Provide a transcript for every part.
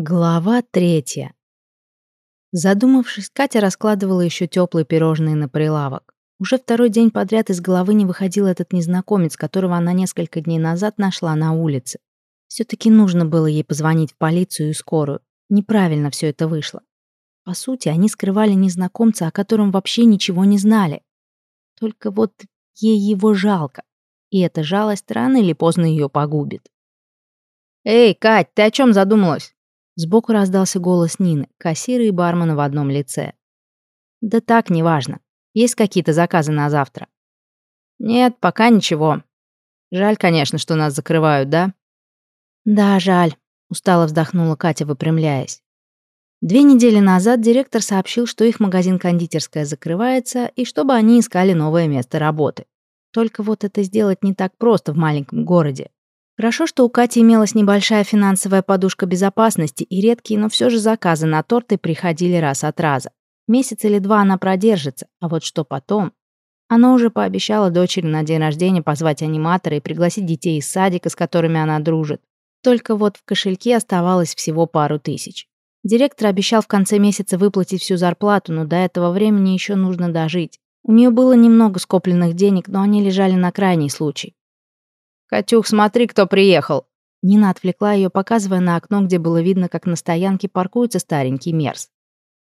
Глава третья. Задумавшись, Катя раскладывала еще теплые пирожные на прилавок. Уже второй день подряд из головы не выходил этот незнакомец, которого она несколько дней назад нашла на улице. Все-таки нужно было ей позвонить в полицию и скорую. Неправильно все это вышло. По сути, они скрывали незнакомца, о котором вообще ничего не знали. Только вот ей его жалко. И эта жалость рано или поздно ее погубит. «Эй, Кать, ты о чем задумалась?» Сбоку раздался голос Нины, кассира и бармена в одном лице. «Да так, неважно. Есть какие-то заказы на завтра?» «Нет, пока ничего. Жаль, конечно, что нас закрывают, да?» «Да, жаль», — устало вздохнула Катя, выпрямляясь. Две недели назад директор сообщил, что их магазин «Кондитерская» закрывается, и чтобы они искали новое место работы. Только вот это сделать не так просто в маленьком городе. Хорошо, что у Кати имелась небольшая финансовая подушка безопасности, и редкие, но все же заказы на торты приходили раз от раза. Месяц или два она продержится, а вот что потом? Она уже пообещала дочери на день рождения позвать аниматора и пригласить детей из садика, с которыми она дружит. Только вот в кошельке оставалось всего пару тысяч. Директор обещал в конце месяца выплатить всю зарплату, но до этого времени еще нужно дожить. У нее было немного скопленных денег, но они лежали на крайний случай. «Катюх, смотри, кто приехал!» Нина отвлекла ее, показывая на окно, где было видно, как на стоянке паркуется старенький Мерс.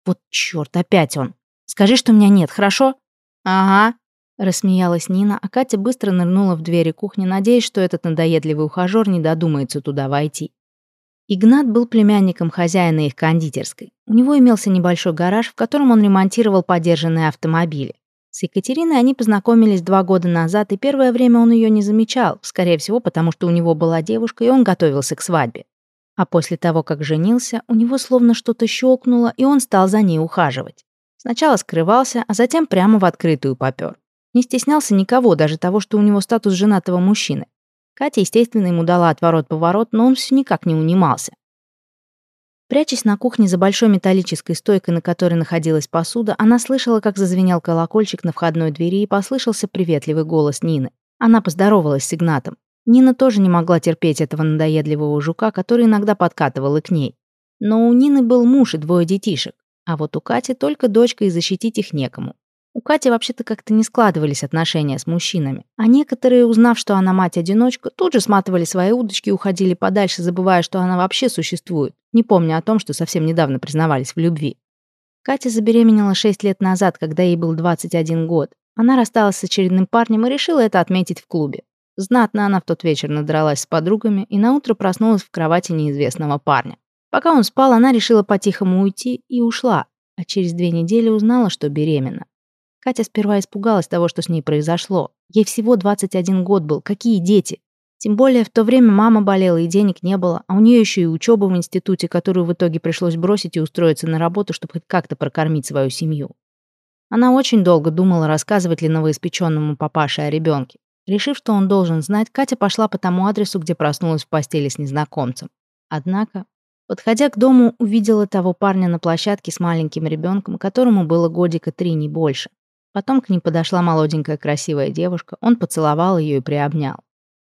«Вот черт, опять он! Скажи, что меня нет, хорошо?» «Ага», — рассмеялась Нина, а Катя быстро нырнула в двери кухни, надеясь, что этот надоедливый ухажер не додумается туда войти. Игнат был племянником хозяина их кондитерской. У него имелся небольшой гараж, в котором он ремонтировал подержанные автомобили. С Екатериной они познакомились два года назад, и первое время он ее не замечал, скорее всего, потому что у него была девушка, и он готовился к свадьбе. А после того, как женился, у него словно что-то щелкнуло, и он стал за ней ухаживать. Сначала скрывался, а затем прямо в открытую попёр. Не стеснялся никого, даже того, что у него статус женатого мужчины. Катя, естественно, ему дала отворот-поворот, но он все никак не унимался. Прячась на кухне за большой металлической стойкой, на которой находилась посуда, она слышала, как зазвенел колокольчик на входной двери и послышался приветливый голос Нины. Она поздоровалась с Игнатом. Нина тоже не могла терпеть этого надоедливого жука, который иногда подкатывал и к ней. Но у Нины был муж и двое детишек, а вот у Кати только дочка и защитить их некому. У Кати вообще-то как-то не складывались отношения с мужчинами. А некоторые, узнав, что она мать-одиночка, тут же сматывали свои удочки и уходили подальше, забывая, что она вообще существует, не помня о том, что совсем недавно признавались в любви. Катя забеременела 6 лет назад, когда ей был 21 год. Она рассталась с очередным парнем и решила это отметить в клубе. Знатно она в тот вечер надралась с подругами и наутро проснулась в кровати неизвестного парня. Пока он спал, она решила по-тихому уйти и ушла, а через две недели узнала, что беременна. Катя сперва испугалась того, что с ней произошло. Ей всего 21 год был, какие дети? Тем более в то время мама болела и денег не было, а у нее еще и учеба в институте, которую в итоге пришлось бросить и устроиться на работу, чтобы хоть как-то прокормить свою семью. Она очень долго думала, рассказывать ли новоиспеченному папаше о ребенке. Решив, что он должен знать, Катя пошла по тому адресу, где проснулась в постели с незнакомцем. Однако, подходя к дому, увидела того парня на площадке с маленьким ребенком, которому было годика три, не больше. Потом к ним подошла молоденькая красивая девушка, он поцеловал ее и приобнял.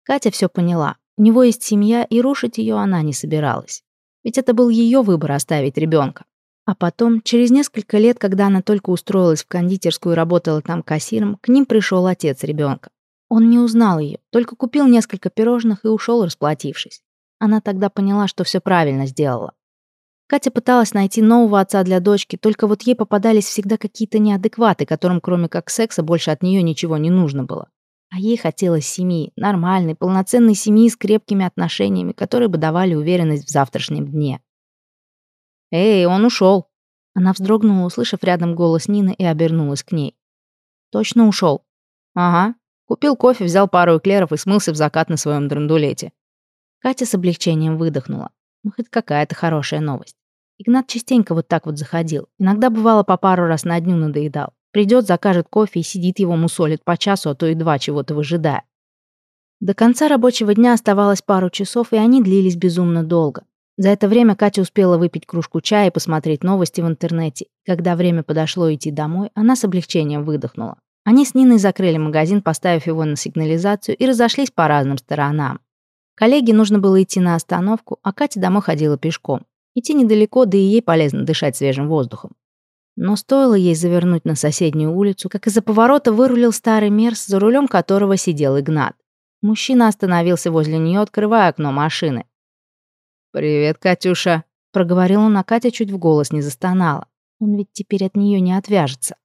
Катя все поняла. У него есть семья, и рушить ее она не собиралась. Ведь это был ее выбор оставить ребенка. А потом, через несколько лет, когда она только устроилась в кондитерскую и работала там кассиром, к ним пришел отец ребенка. Он не узнал ее, только купил несколько пирожных и ушел, расплатившись. Она тогда поняла, что все правильно сделала. Катя пыталась найти нового отца для дочки, только вот ей попадались всегда какие-то неадекваты, которым кроме как секса больше от нее ничего не нужно было. А ей хотелось семьи, нормальной, полноценной семьи с крепкими отношениями, которые бы давали уверенность в завтрашнем дне. «Эй, он ушел!» Она вздрогнула, услышав рядом голос Нины, и обернулась к ней. «Точно ушел?» «Ага. Купил кофе, взял пару эклеров и смылся в закат на своем драндулете». Катя с облегчением выдохнула. Ну, хоть какая-то хорошая новость. Игнат частенько вот так вот заходил. Иногда бывало по пару раз на дню надоедал. Придет, закажет кофе и сидит его мусолит по часу, а то и два, чего-то выжидая. До конца рабочего дня оставалось пару часов, и они длились безумно долго. За это время Катя успела выпить кружку чая и посмотреть новости в интернете. Когда время подошло идти домой, она с облегчением выдохнула. Они с Ниной закрыли магазин, поставив его на сигнализацию, и разошлись по разным сторонам. Коллеге нужно было идти на остановку, а Катя домой ходила пешком. Идти недалеко, да и ей полезно дышать свежим воздухом. Но стоило ей завернуть на соседнюю улицу, как из-за поворота вырулил старый Мерс, за рулем которого сидел Игнат. Мужчина остановился возле нее, открывая окно машины. «Привет, Катюша», — проговорил он, а Катя чуть в голос не застонала. Он ведь теперь от нее не отвяжется.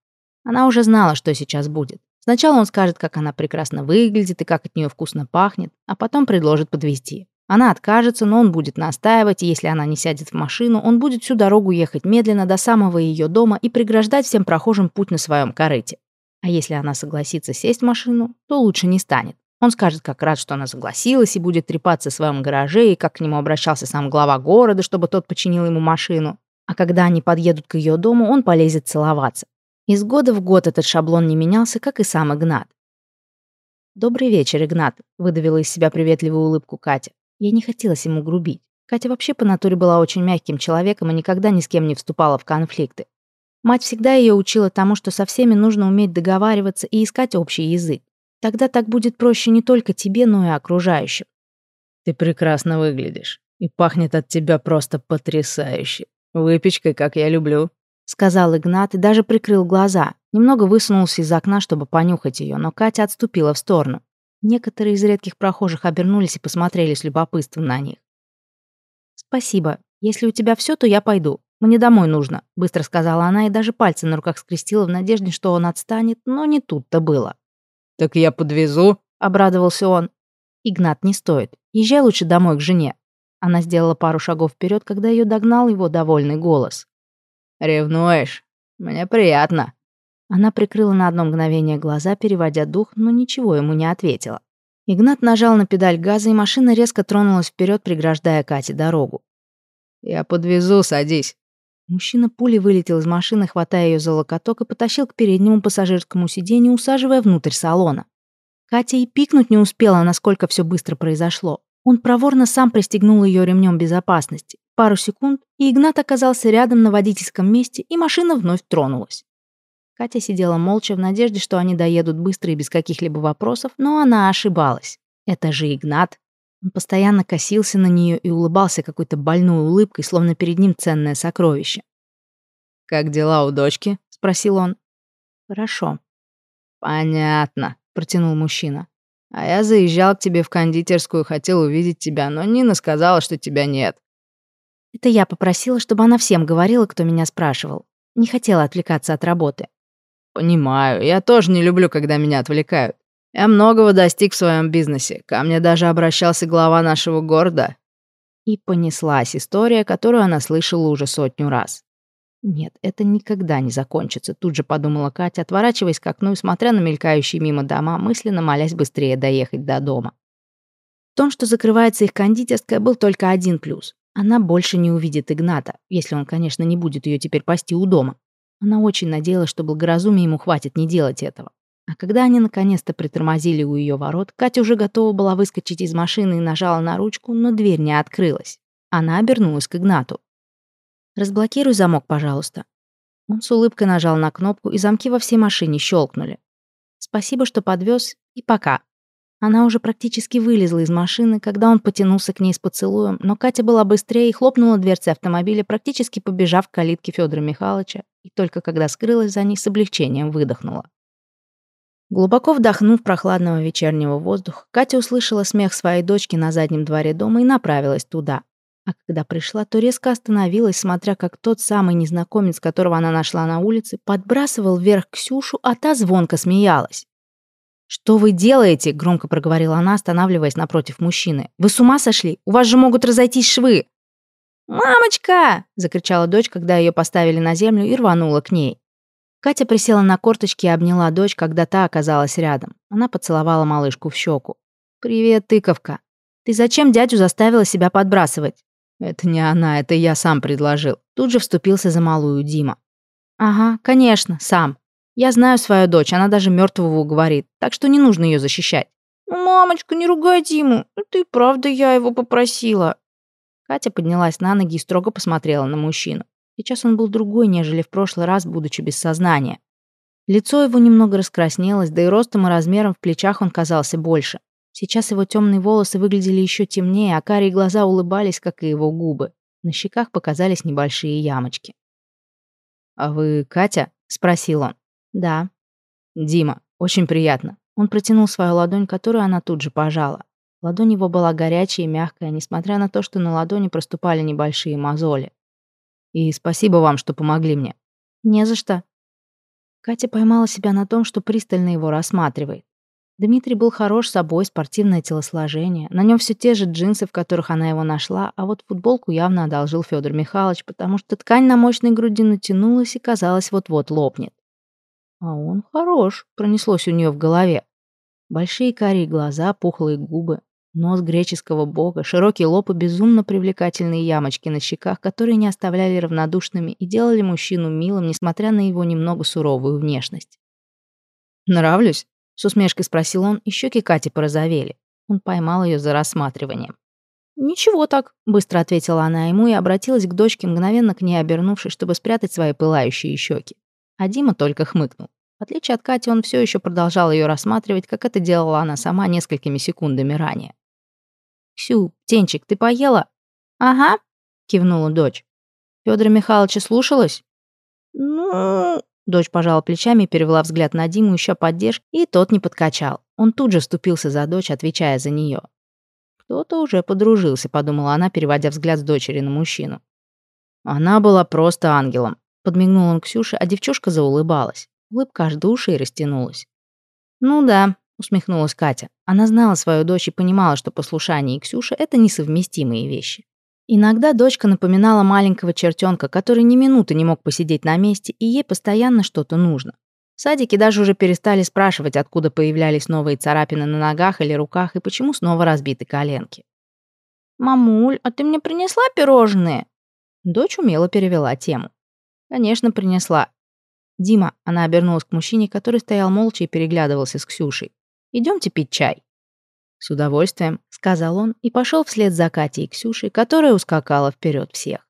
Она уже знала, что сейчас будет. Сначала он скажет, как она прекрасно выглядит и как от нее вкусно пахнет, а потом предложит подвезти. Она откажется, но он будет настаивать, и если она не сядет в машину, он будет всю дорогу ехать медленно до самого ее дома и преграждать всем прохожим путь на своем корыте. А если она согласится сесть в машину, то лучше не станет. Он скажет, как рад, что она согласилась, и будет трепаться в своем гараже, и как к нему обращался сам глава города, чтобы тот починил ему машину. А когда они подъедут к ее дому, он полезет целоваться. Из года в год этот шаблон не менялся, как и сам Игнат. «Добрый вечер, Игнат», — выдавила из себя приветливую улыбку Катя. Ей не хотелось ему грубить. Катя вообще по натуре была очень мягким человеком и никогда ни с кем не вступала в конфликты. Мать всегда ее учила тому, что со всеми нужно уметь договариваться и искать общий язык. Тогда так будет проще не только тебе, но и окружающим. Ты прекрасно выглядишь. И пахнет от тебя просто потрясающе. Выпечкой, как я люблю. Сказал Игнат и даже прикрыл глаза. Немного высунулся из окна, чтобы понюхать ее, но Катя отступила в сторону. Некоторые из редких прохожих обернулись и посмотрели с любопытством на них. «Спасибо. Если у тебя все, то я пойду. Мне домой нужно», — быстро сказала она и даже пальцы на руках скрестила в надежде, что он отстанет, но не тут-то было. «Так я подвезу», — обрадовался он. «Игнат, не стоит. Езжай лучше домой к жене». Она сделала пару шагов вперед, когда ее догнал его довольный голос. «Ревнуешь? Мне приятно». Она прикрыла на одно мгновение глаза, переводя дух, но ничего ему не ответила. Игнат нажал на педаль газа, и машина резко тронулась вперед, преграждая Кате дорогу. «Я подвезу, садись». Мужчина пулей вылетел из машины, хватая ее за локоток и потащил к переднему пассажирскому сиденью, усаживая внутрь салона. Катя и пикнуть не успела, насколько все быстро произошло. Он проворно сам пристегнул ее ремнем безопасности. Пару секунд, и Игнат оказался рядом на водительском месте, и машина вновь тронулась. Катя сидела молча в надежде, что они доедут быстро и без каких-либо вопросов, но она ошибалась. Это же Игнат. Он постоянно косился на нее и улыбался какой-то больной улыбкой, словно перед ним ценное сокровище. «Как дела у дочки?» — спросил он. «Хорошо». «Понятно», — протянул мужчина. «А я заезжал к тебе в кондитерскую, хотел увидеть тебя, но Нина сказала, что тебя нет». Это я попросила, чтобы она всем говорила, кто меня спрашивал. Не хотела отвлекаться от работы. «Понимаю, я тоже не люблю, когда меня отвлекают. Я многого достиг в своем бизнесе. Ко мне даже обращался глава нашего города. И понеслась история, которую она слышала уже сотню раз. Нет, это никогда не закончится, тут же подумала Катя, отворачиваясь к окну и смотря на мелькающие мимо дома, мысленно молясь быстрее доехать до дома. В том, что закрывается их кондитерская, был только один плюс. Она больше не увидит Игната, если он, конечно, не будет ее теперь пасти у дома. Она очень надеялась, что благоразумия ему хватит не делать этого. А когда они наконец-то притормозили у ее ворот, Катя уже готова была выскочить из машины и нажала на ручку, но дверь не открылась. Она обернулась к Игнату. «Разблокируй замок, пожалуйста». Он с улыбкой нажал на кнопку, и замки во всей машине щелкнули. «Спасибо, что подвез, и пока». Она уже практически вылезла из машины, когда он потянулся к ней с поцелуем, но Катя была быстрее и хлопнула дверцы автомобиля, практически побежав к калитке Федора Михайловича, и только когда скрылась за ней, с облегчением выдохнула. Глубоко вдохнув прохладного вечернего воздуха, Катя услышала смех своей дочки на заднем дворе дома и направилась туда. А когда пришла, то резко остановилась, смотря как тот самый незнакомец, которого она нашла на улице, подбрасывал вверх Ксюшу, а та звонко смеялась. «Что вы делаете?» — громко проговорила она, останавливаясь напротив мужчины. «Вы с ума сошли? У вас же могут разойтись швы!» «Мамочка!» — закричала дочь, когда ее поставили на землю и рванула к ней. Катя присела на корточки и обняла дочь, когда та оказалась рядом. Она поцеловала малышку в щеку. «Привет, тыковка. Ты зачем дядю заставила себя подбрасывать?» «Это не она, это я сам предложил». Тут же вступился за малую Дима. «Ага, конечно, сам. Я знаю свою дочь, она даже мертвого уговорит, так что не нужно ее защищать». «Ну, мамочка, не ругай Диму. Это и правда я его попросила». Катя поднялась на ноги и строго посмотрела на мужчину. Сейчас он был другой, нежели в прошлый раз, будучи без сознания. Лицо его немного раскраснелось, да и ростом и размером в плечах он казался больше. Сейчас его темные волосы выглядели еще темнее, а карие глаза улыбались, как и его губы. На щеках показались небольшие ямочки. «А вы Катя?» — спросил он. «Да». «Дима, очень приятно». Он протянул свою ладонь, которую она тут же пожала. Ладонь его была горячая и мягкая, несмотря на то, что на ладони проступали небольшие мозоли. «И спасибо вам, что помогли мне». «Не за что». Катя поймала себя на том, что пристально его рассматривает. Дмитрий был хорош собой, спортивное телосложение. На нем все те же джинсы, в которых она его нашла, а вот футболку явно одолжил Федор Михайлович, потому что ткань на мощной груди натянулась и, казалось, вот-вот лопнет. «А он хорош», — пронеслось у нее в голове. Большие карие глаза, пухлые губы, нос греческого бога, широкий лоб и безумно привлекательные ямочки на щеках, которые не оставляли равнодушными и делали мужчину милым, несмотря на его немного суровую внешность. «Нравлюсь?» — с усмешкой спросил он, и щеки Кати порозовели. Он поймал ее за рассматриванием. «Ничего так», — быстро ответила она ему и обратилась к дочке, мгновенно к ней обернувшись, чтобы спрятать свои пылающие щеки. А Дима только хмыкнул. В отличие от Кати, он все еще продолжал ее рассматривать, как это делала она сама несколькими секундами ранее. «Ксю, птенчик, ты поела?» «Ага», — кивнула дочь. Федора Михайловича слушалась?» «Ну...» Дочь пожала плечами перевела взгляд на Диму, еще поддержки, и тот не подкачал. Он тут же вступился за дочь, отвечая за нее. «Кто-то уже подружился», — подумала она, переводя взгляд с дочери на мужчину. Она была просто ангелом. Подмигнул он Ксюше, а девчушка заулыбалась. Улыбка аж до ушей растянулась. «Ну да», — усмехнулась Катя. Она знала свою дочь и понимала, что послушание и Ксюша — это несовместимые вещи. Иногда дочка напоминала маленького чертенка, который ни минуты не мог посидеть на месте, и ей постоянно что-то нужно. В садике даже уже перестали спрашивать, откуда появлялись новые царапины на ногах или руках и почему снова разбиты коленки. «Мамуль, а ты мне принесла пирожные?» Дочь умело перевела тему. «Конечно, принесла. «Дима», — она обернулась к мужчине, который стоял молча и переглядывался с Ксюшей. «Идемте пить чай». «С удовольствием», — сказал он и пошел вслед за Катей и Ксюшей, которая ускакала вперед всех.